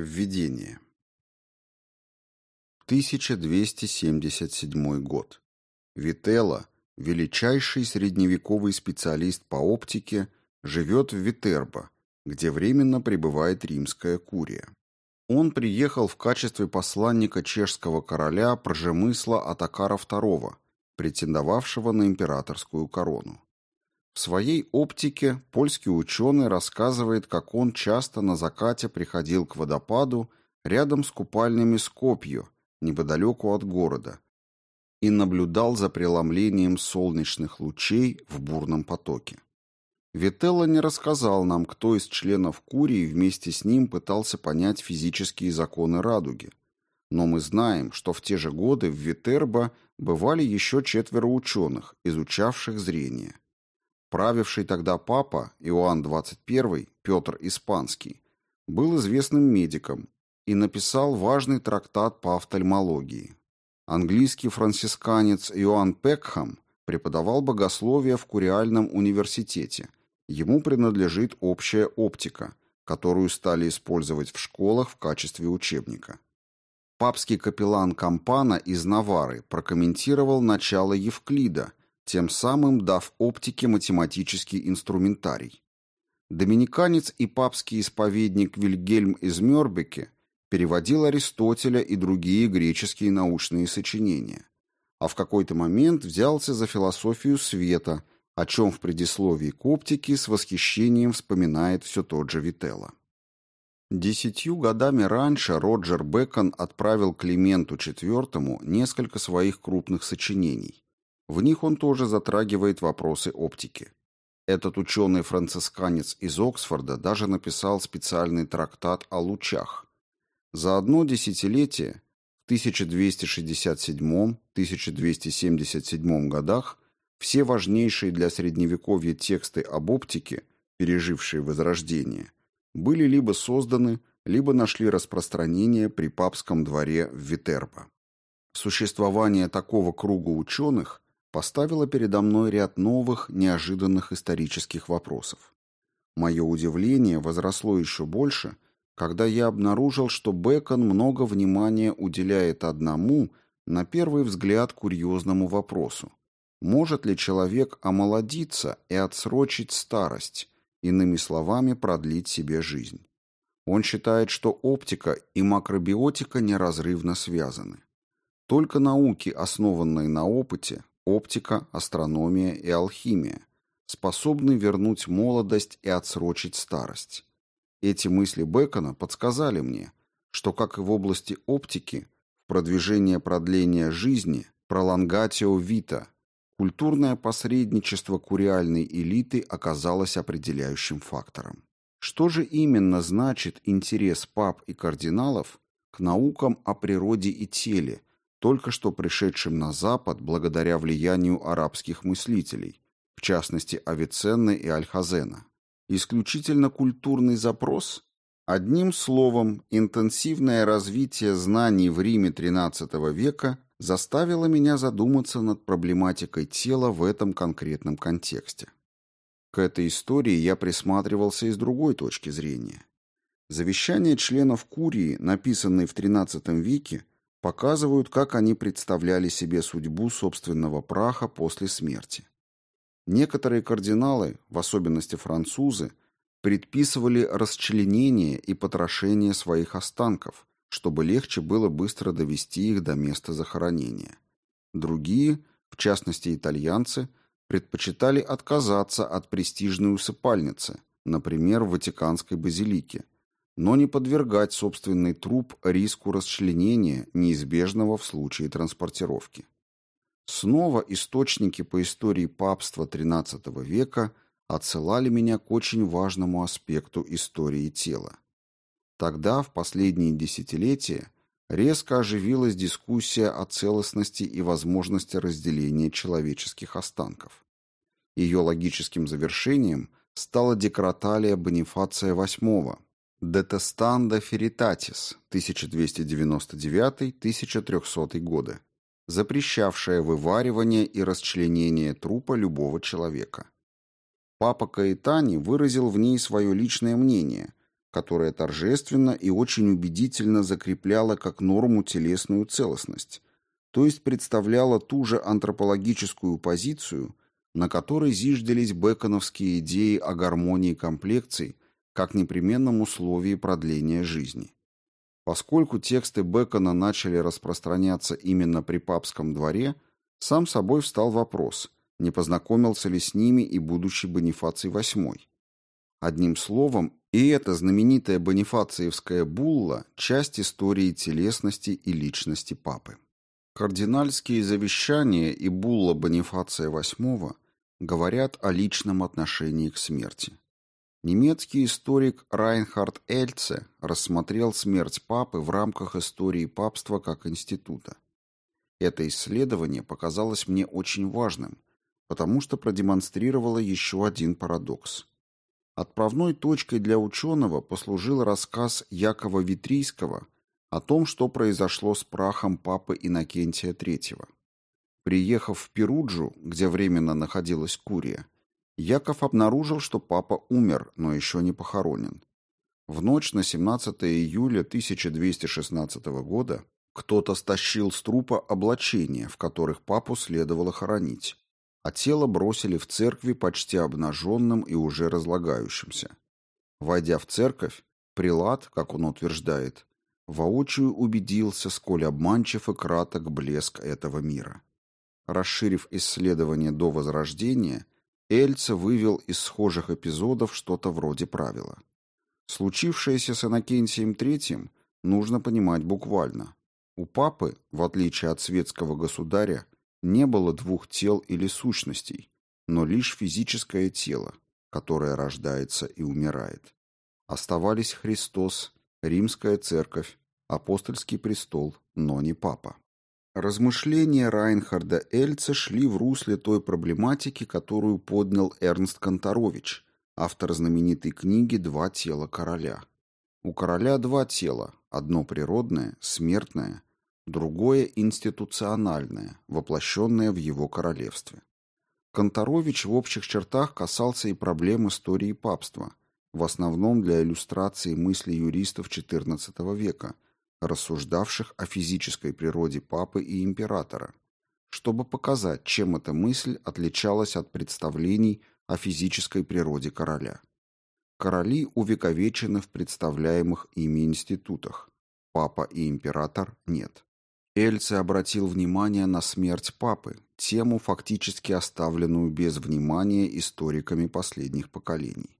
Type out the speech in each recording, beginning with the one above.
Введение. 1277 год. Вителла, величайший средневековый специалист по оптике, живет в Витербо, где временно пребывает римская курия. Он приехал в качестве посланника чешского короля Пржемысла Атакара II, претендовавшего на императорскую корону. В своей оптике польский ученый рассказывает, как он часто на закате приходил к водопаду рядом с купальнями Скопью, неподалеку от города, и наблюдал за преломлением солнечных лучей в бурном потоке. Вителло не рассказал нам, кто из членов Курии вместе с ним пытался понять физические законы радуги, но мы знаем, что в те же годы в Витербо бывали еще четверо ученых, изучавших зрение – Правивший тогда папа, Иоанн XXI, Петр Испанский, был известным медиком и написал важный трактат по офтальмологии. Английский францисканец Иоанн Пекхам преподавал богословие в Куриальном университете. Ему принадлежит общая оптика, которую стали использовать в школах в качестве учебника. Папский капеллан Кампана из Навары прокомментировал начало Евклида – тем самым дав оптике математический инструментарий. Доминиканец и папский исповедник Вильгельм из Мёрбеке переводил Аристотеля и другие греческие научные сочинения, а в какой-то момент взялся за философию света, о чем в предисловии к оптике с восхищением вспоминает все тот же Вителло. Десятью годами раньше Роджер Бэкон отправил Клименту IV несколько своих крупных сочинений, в них он тоже затрагивает вопросы оптики. Этот ученый-францисканец из Оксфорда даже написал специальный трактат о лучах. За одно десятилетие, в 1267-1277 годах, все важнейшие для Средневековья тексты об оптике, пережившие Возрождение, были либо созданы, либо нашли распространение при папском дворе в Витербо. Существование такого круга ученых – поставила передо мной ряд новых, неожиданных исторических вопросов. Мое удивление возросло еще больше, когда я обнаружил, что Бэкон много внимания уделяет одному, на первый взгляд, курьезному вопросу. Может ли человек омолодиться и отсрочить старость, иными словами, продлить себе жизнь? Он считает, что оптика и макробиотика неразрывно связаны. Только науки, основанные на опыте, оптика, астрономия и алхимия, способны вернуть молодость и отсрочить старость. Эти мысли Бекона подсказали мне, что, как и в области оптики, в продвижение продления жизни, пролонгатио вита, культурное посредничество куриальной элиты оказалось определяющим фактором. Что же именно значит интерес пап и кардиналов к наукам о природе и теле, только что пришедшим на Запад благодаря влиянию арабских мыслителей, в частности Авиценны и Альхазена. Исключительно культурный запрос? Одним словом, интенсивное развитие знаний в Риме XIII века заставило меня задуматься над проблематикой тела в этом конкретном контексте. К этой истории я присматривался и с другой точки зрения. Завещания членов Курии, написанные в XIII веке, показывают, как они представляли себе судьбу собственного праха после смерти. Некоторые кардиналы, в особенности французы, предписывали расчленение и потрошение своих останков, чтобы легче было быстро довести их до места захоронения. Другие, в частности итальянцы, предпочитали отказаться от престижной усыпальницы, например, в Ватиканской базилике, но не подвергать собственный труп риску расчленения, неизбежного в случае транспортировки. Снова источники по истории папства XIII века отсылали меня к очень важному аспекту истории тела. Тогда, в последние десятилетия, резко оживилась дискуссия о целостности и возможности разделения человеческих останков. Ее логическим завершением стала декреталия Бонифация VIII, Детестанда Феритатис, 1299-1300 годы, запрещавшая вываривание и расчленение трупа любого человека. Папа Каэтани выразил в ней свое личное мнение, которая торжественно и очень убедительно закрепляла как норму телесную целостность, то есть представляла ту же антропологическую позицию, на которой зиждились беконовские идеи о гармонии комплекций как непременном условии продления жизни. Поскольку тексты Бекона начали распространяться именно при папском дворе, сам собой встал вопрос, не познакомился ли с ними и будущий Бонифаций VIII. Одним словом, и эта знаменитая бонифациевская булла – часть истории телесности и личности папы. Кардинальские завещания и булла Бонифация VIII говорят о личном отношении к смерти. Немецкий историк Райнхард Эльце рассмотрел смерть папы в рамках истории папства как института. Это исследование показалось мне очень важным, потому что продемонстрировало еще один парадокс. Отправной точкой для ученого послужил рассказ Якова Витрийского о том, что произошло с прахом папы Иннокентия III. Приехав в Перуджу, где временно находилась Курия, Яков обнаружил, что папа умер, но еще не похоронен. В ночь на 17 июля 1216 года кто-то стащил с трупа облачения, в которых папу следовало хоронить, а тело бросили в церкви почти обнаженным и уже разлагающимся. Войдя в церковь, прилад, как он утверждает, воочию убедился, сколь обманчив и краток блеск этого мира. Расширив исследование до Возрождения – Эльца вывел из схожих эпизодов что-то вроде правила. Случившееся с Иннокентием III нужно понимать буквально. У папы, в отличие от светского государя, не было двух тел или сущностей, но лишь физическое тело, которое рождается и умирает. Оставались Христос, Римская церковь, апостольский престол, но не папа. Размышления Райнхарда Эльца шли в русле той проблематики, которую поднял Эрнст Конторович, автор знаменитой книги «Два тела короля». У короля два тела, одно природное, смертное, другое институциональное, воплощенное в его королевстве. Конторович в общих чертах касался и проблем истории папства, в основном для иллюстрации мысли юристов XIV века – рассуждавших о физической природе папы и императора, чтобы показать, чем эта мысль отличалась от представлений о физической природе короля. Короли увековечены в представляемых ими институтах, папа и император нет. Эльце обратил внимание на смерть папы, тему, фактически оставленную без внимания историками последних поколений.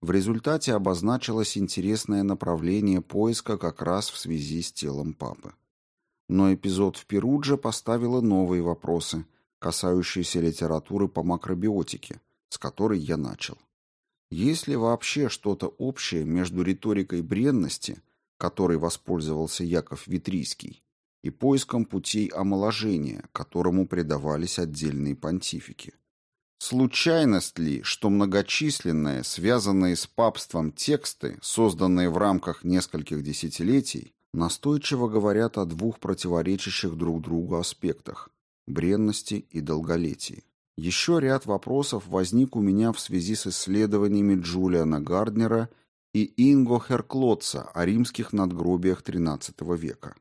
В результате обозначилось интересное направление поиска как раз в связи с телом папы. Но эпизод в Перудже поставило новые вопросы, касающиеся литературы по макробиотике, с которой я начал. Есть ли вообще что-то общее между риторикой бренности, которой воспользовался Яков Витрийский, и поиском путей омоложения, которому предавались отдельные понтифики? Случайность ли, что многочисленные, связанные с папством тексты, созданные в рамках нескольких десятилетий, настойчиво говорят о двух противоречащих друг другу аспектах – бренности и долголетии? Еще ряд вопросов возник у меня в связи с исследованиями Джулиана Гарднера и Инго Херклотца о римских надгробиях XIII века.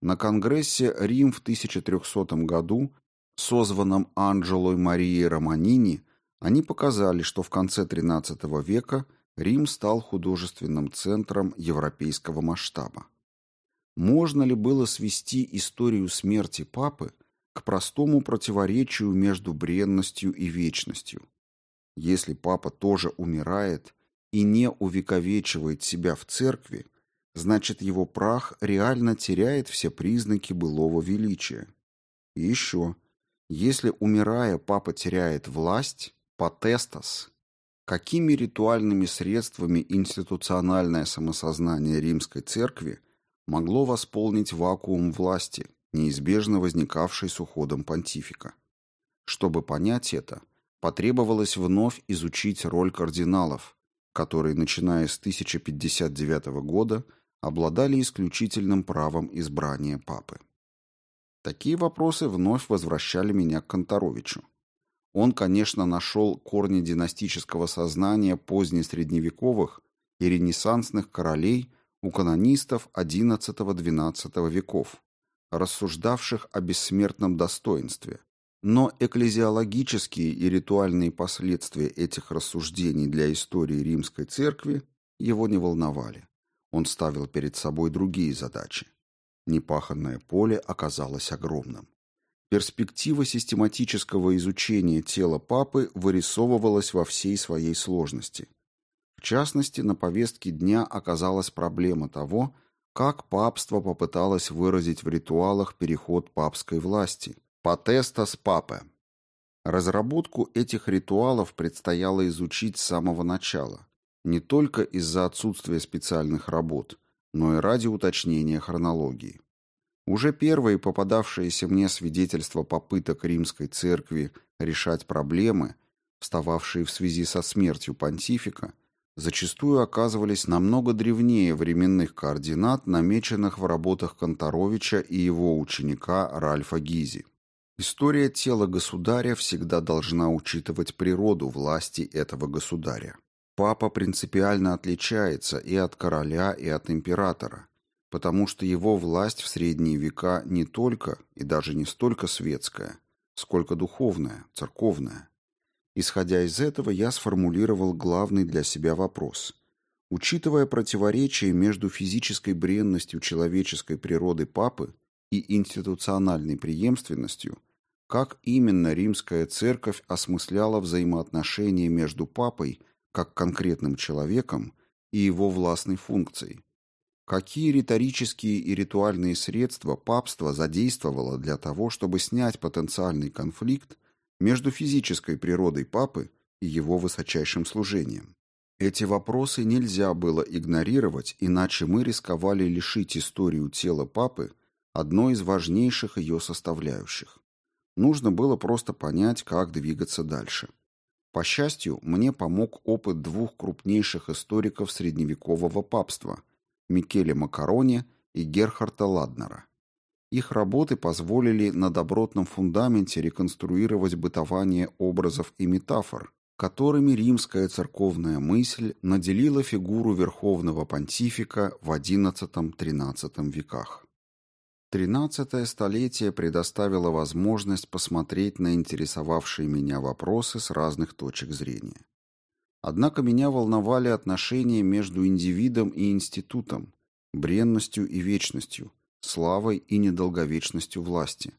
На Конгрессе Рим в 1300 году созванном Анджело Марией Романини, они показали, что в конце XIII века Рим стал художественным центром европейского масштаба. Можно ли было свести историю смерти папы к простому противоречию между бренностью и вечностью? Если папа тоже умирает и не увековечивает себя в церкви, значит его прах реально теряет все признаки былого величия. И еще – если, умирая, папа теряет власть, потестас, какими ритуальными средствами институциональное самосознание римской церкви могло восполнить вакуум власти, неизбежно возникавший с уходом понтифика? Чтобы понять это, потребовалось вновь изучить роль кардиналов, которые, начиная с 1059 года, обладали исключительным правом избрания папы. Такие вопросы вновь возвращали меня к Конторовичу. Он, конечно, нашел корни династического сознания позднесредневековых и ренессансных королей у канонистов XI-XII веков, рассуждавших о бессмертном достоинстве. Но экклезиологические и ритуальные последствия этих рассуждений для истории римской церкви его не волновали. Он ставил перед собой другие задачи. Непаханное поле оказалось огромным. Перспектива систематического изучения тела папы вырисовывалась во всей своей сложности. В частности, на повестке дня оказалась проблема того, как папство попыталось выразить в ритуалах переход папской власти – «Потеста с папе». Разработку этих ритуалов предстояло изучить с самого начала, не только из-за отсутствия специальных работ, но и ради уточнения хронологии. Уже первые попадавшиеся мне свидетельства попыток римской церкви решать проблемы, встававшие в связи со смертью понтифика, зачастую оказывались намного древнее временных координат, намеченных в работах Конторовича и его ученика Ральфа Гизи. История тела государя всегда должна учитывать природу власти этого государя. Папа принципиально отличается и от короля, и от императора, потому что его власть в средние века не только и даже не столько светская, сколько духовная, церковная. Исходя из этого, я сформулировал главный для себя вопрос. Учитывая противоречие между физической бренностью человеческой природы папы и институциональной преемственностью, как именно римская церковь осмысляла взаимоотношения между папой как конкретным человеком и его властной функцией. Какие риторические и ритуальные средства папство задействовало для того, чтобы снять потенциальный конфликт между физической природой папы и его высочайшим служением? Эти вопросы нельзя было игнорировать, иначе мы рисковали лишить историю тела папы одной из важнейших ее составляющих. Нужно было просто понять, как двигаться дальше. По счастью, мне помог опыт двух крупнейших историков средневекового папства – Микеле Макарони и Герхарда Ладнера. Их работы позволили на добротном фундаменте реконструировать бытование образов и метафор, которыми римская церковная мысль наделила фигуру верховного понтифика в XI-XIII веках. Тринадцатое столетие предоставило возможность посмотреть на интересовавшие меня вопросы с разных точек зрения. Однако меня волновали отношения между индивидом и институтом, бренностью и вечностью, славой и недолговечностью власти,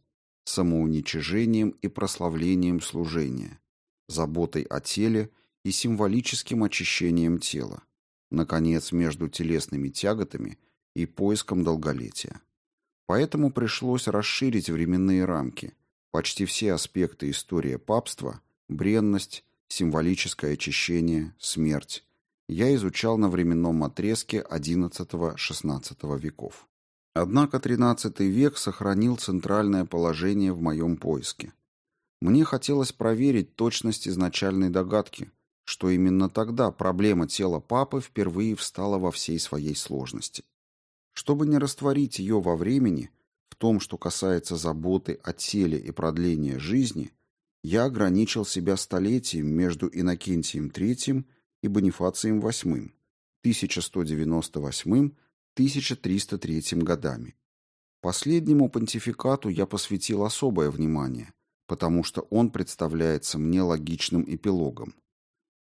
самоуничижением и прославлением служения, заботой о теле и символическим очищением тела, наконец, между телесными тяготами и поиском долголетия. Поэтому пришлось расширить временные рамки. Почти все аспекты истории папства – бренность, символическое очищение, смерть – я изучал на временном отрезке XI-XVI веков. Однако XIII век сохранил центральное положение в моем поиске. Мне хотелось проверить точность изначальной догадки, что именно тогда проблема тела папы впервые встала во всей своей сложности. Чтобы не растворить ее во времени, в том, что касается заботы о теле и продления жизни, я ограничил себя столетием между Иннокентием III и Бонифацием VIII, 1198-1303 годами. Последнему понтификату я посвятил особое внимание, потому что он представляется мне логичным эпилогом.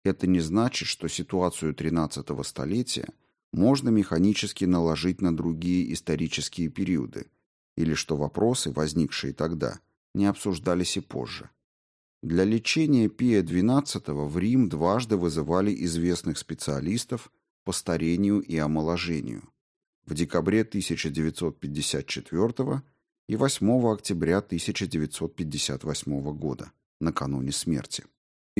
Это не значит, что ситуацию XIII столетия – можно механически наложить на другие исторические периоды, или что вопросы, возникшие тогда, не обсуждались и позже. Для лечения Пия XII в Рим дважды вызывали известных специалистов по старению и омоложению в декабре 1954 и 8 октября 1958 года, накануне смерти.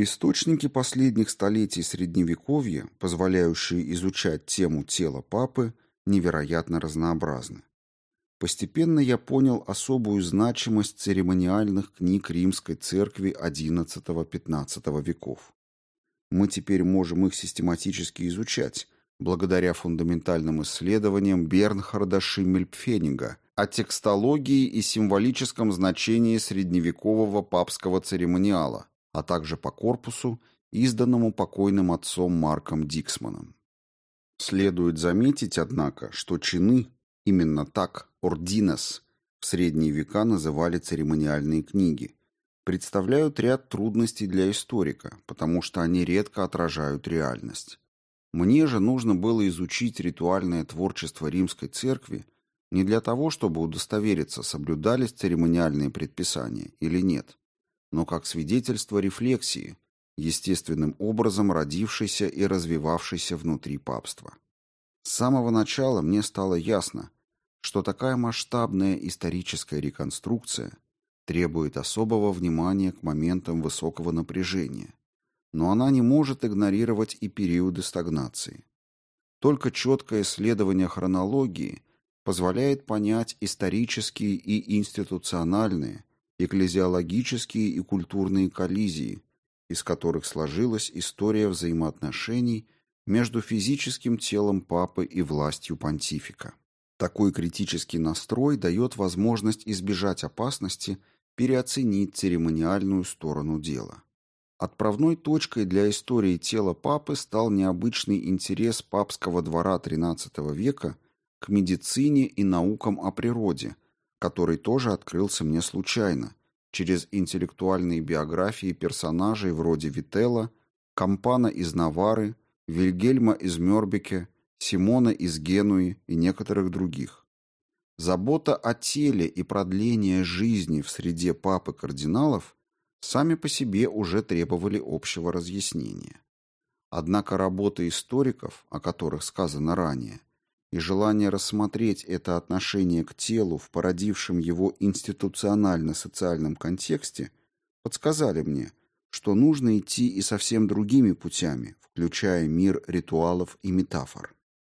Источники последних столетий Средневековья, позволяющие изучать тему тела папы, невероятно разнообразны. Постепенно я понял особую значимость церемониальных книг Римской Церкви XI-XV веков. Мы теперь можем их систематически изучать, благодаря фундаментальным исследованиям Бернхарда Шиммельпфенига о текстологии и символическом значении средневекового папского церемониала, а также по корпусу, изданному покойным отцом Марком Диксманом. Следует заметить, однако, что чины, именно так, ординес, в средние века называли церемониальные книги, представляют ряд трудностей для историка, потому что они редко отражают реальность. Мне же нужно было изучить ритуальное творчество римской церкви не для того, чтобы удостовериться, соблюдались церемониальные предписания или нет, но как свидетельство рефлексии, естественным образом родившейся и развивавшейся внутри папства. С самого начала мне стало ясно, что такая масштабная историческая реконструкция требует особого внимания к моментам высокого напряжения, но она не может игнорировать и периоды стагнации. Только четкое исследование хронологии позволяет понять исторические и институциональные, экклезиологические и культурные коллизии, из которых сложилась история взаимоотношений между физическим телом папы и властью понтифика. Такой критический настрой дает возможность избежать опасности переоценить церемониальную сторону дела. Отправной точкой для истории тела папы стал необычный интерес папского двора XIII века к медицине и наукам о природе, который тоже открылся мне случайно, через интеллектуальные биографии персонажей вроде Вителла, Кампана из Навары, Вильгельма из Мёрбеке, Симона из Генуи и некоторых других. Забота о теле и продление жизни в среде папы кардиналов сами по себе уже требовали общего разъяснения. Однако работа историков, о которых сказано ранее, и желание рассмотреть это отношение к телу в породившем его институционально-социальном контексте подсказали мне, что нужно идти и совсем другими путями, включая мир ритуалов и метафор.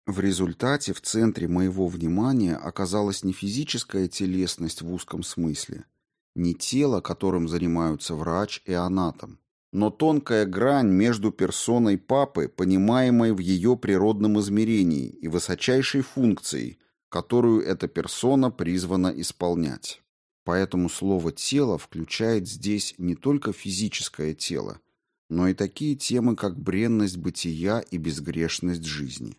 В результате в центре моего внимания оказалась не физическая телесность в узком смысле, не тело, которым занимаются врач и анатом, но тонкая грань между персоной папы, понимаемой в ее природном измерении, и высочайшей функцией, которую эта персона призвана исполнять. Поэтому слово «тело» включает здесь не только физическое тело, но и такие темы, как бренность бытия и безгрешность жизни.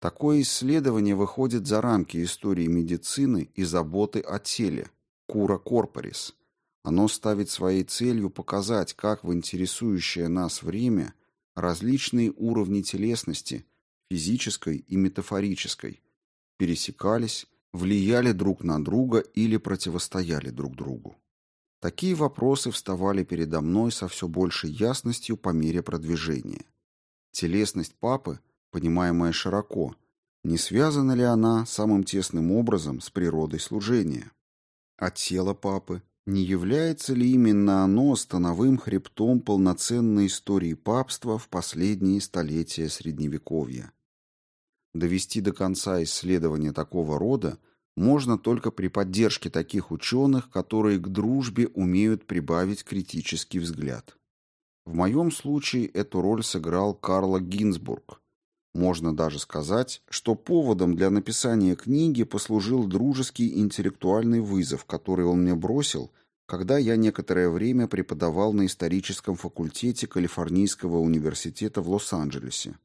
Такое исследование выходит за рамки истории медицины и заботы о теле, кура корпорис – оно ставит своей целью показать, как в интересующее нас время различные уровни телесности, физической и метафорической, пересекались, влияли друг на друга или противостояли друг другу. Такие вопросы вставали передо мной со все большей ясностью по мере продвижения. Телесность папы, понимаемая широко, не связана ли она самым тесным образом с природой служения? А тело папы, не является ли именно оно становым хребтом полноценной истории папства в последние столетия Средневековья? Довести до конца исследования такого рода можно только при поддержке таких ученых, которые к дружбе умеют прибавить критический взгляд. В моем случае эту роль сыграл Карл Гинзбург, можно даже сказать, что поводом для написания книги послужил дружеский интеллектуальный вызов, который он мне бросил, когда я некоторое время преподавал на историческом факультете Калифорнийского университета в Лос-Анджелесе.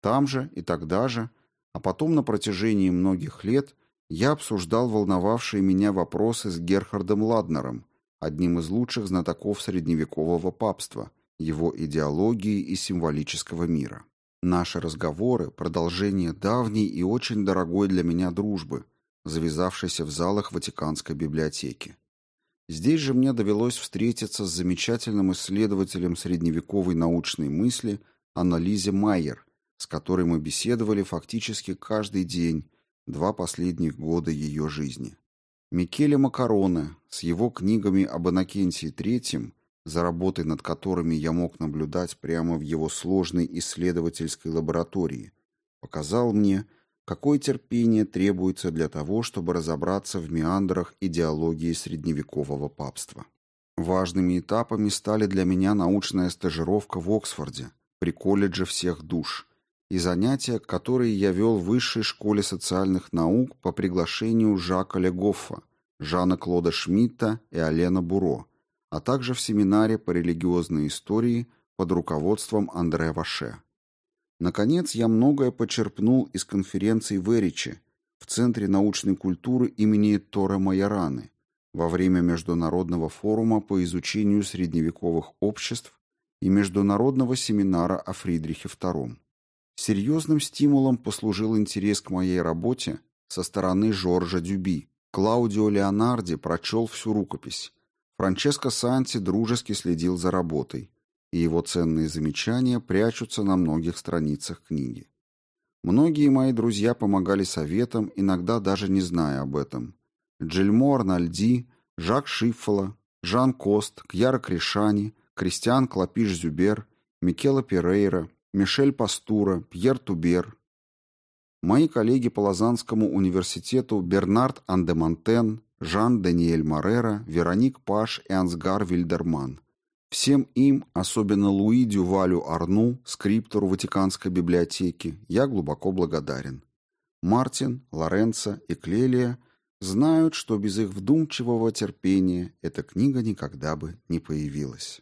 Там же и тогда же, а потом на протяжении многих лет я обсуждал волновавшие меня вопросы с Герхардом Ладнером, одним из лучших знатоков средневекового папства, его идеологии и символического мира. Наши разговоры – продолжение давней и очень дорогой для меня дружбы, завязавшейся в залах Ватиканской библиотеки. Здесь же мне довелось встретиться с замечательным исследователем средневековой научной мысли Анализе Майер, с которой мы беседовали фактически каждый день два последних года ее жизни. Микеле Макароне с его книгами об Иннокентии III за работой над которыми я мог наблюдать прямо в его сложной исследовательской лаборатории, показал мне, какое терпение требуется для того, чтобы разобраться в меандрах идеологии средневекового папства. Важными этапами стали для меня научная стажировка в Оксфорде, при колледже всех душ, и занятия, которые я вел в Высшей школе социальных наук по приглашению Жака Легоффа, Жана Клода Шмидта и Алена Буро, а также в семинаре по религиозной истории под руководством Андре Ваше. Наконец, я многое почерпнул из конференции в Эриче, в Центре научной культуры имени Тора Майораны, во время Международного форума по изучению средневековых обществ и Международного семинара о Фридрихе II. Серьезным стимулом послужил интерес к моей работе со стороны Жоржа Дюби. Клаудио Леонарди прочел всю рукопись. Франческо Санти дружески следил за работой, и его ценные замечания прячутся на многих страницах книги. Многие мои друзья помогали советам, иногда даже не зная об этом. Джельмо Арнальди, Жак Шиффола, Жан Кост, Кьяра Кришани, Кристиан Клапиш-Зюбер, Микела Перейра, Мишель Пастура, Пьер Тубер. Мои коллеги по Лозаннскому университету Бернард Андемонтен, Жан-Даниэль Морера, Вероник Паш и Ансгар Вильдерман. Всем им, особенно Луи Дювалю Арну, скриптору Ватиканской библиотеки, я глубоко благодарен. Мартин, Лоренцо и Клелия знают, что без их вдумчивого терпения эта книга никогда бы не появилась.